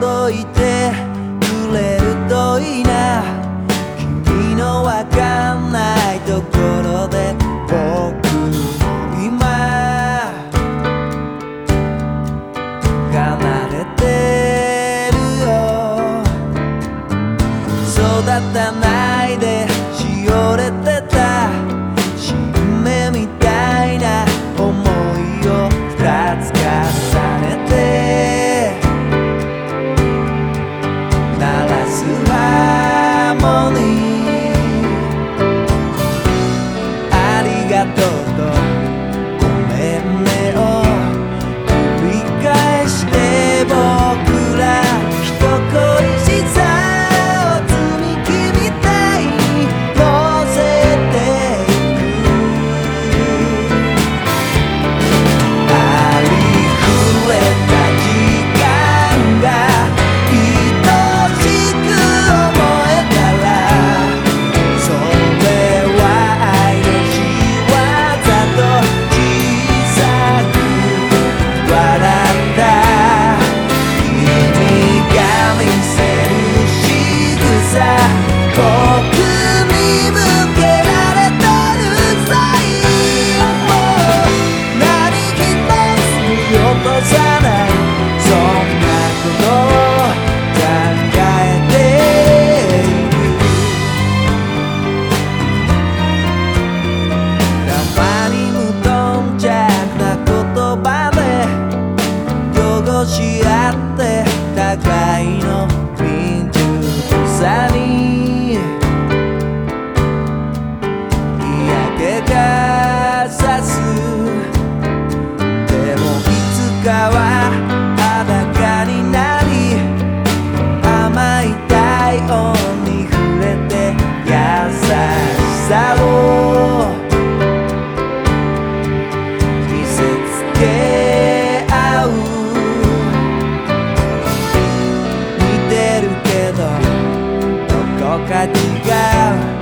届いてくれるといいな。君のわかんないところで僕も今。離れてるよ。育たないでしおれてた。新芽みたいな思いを二つ重ね shining boca de galo.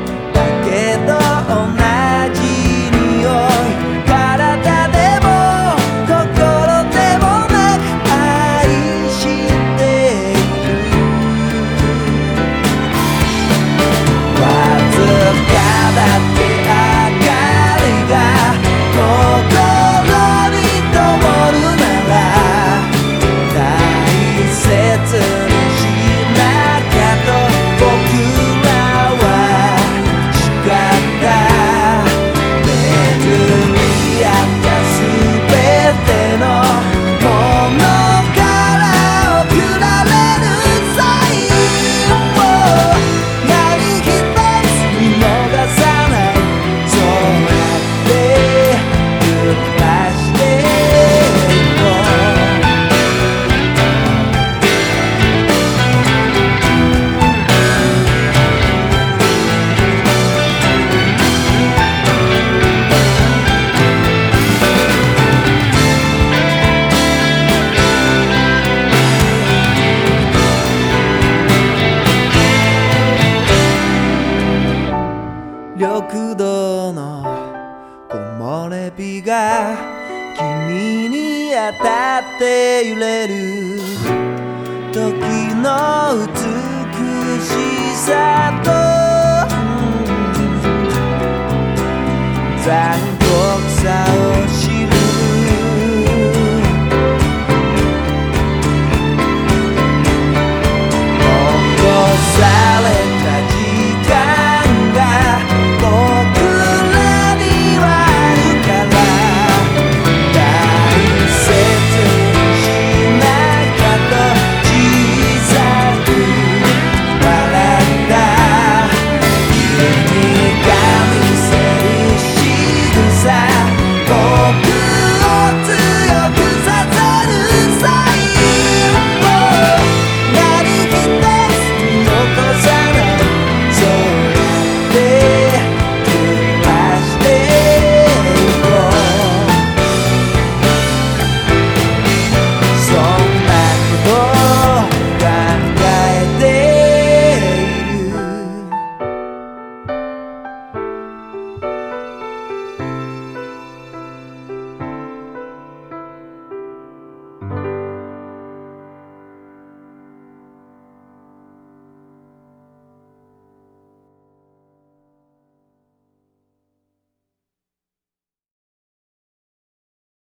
君に当たって揺れる時の美しさと Take me down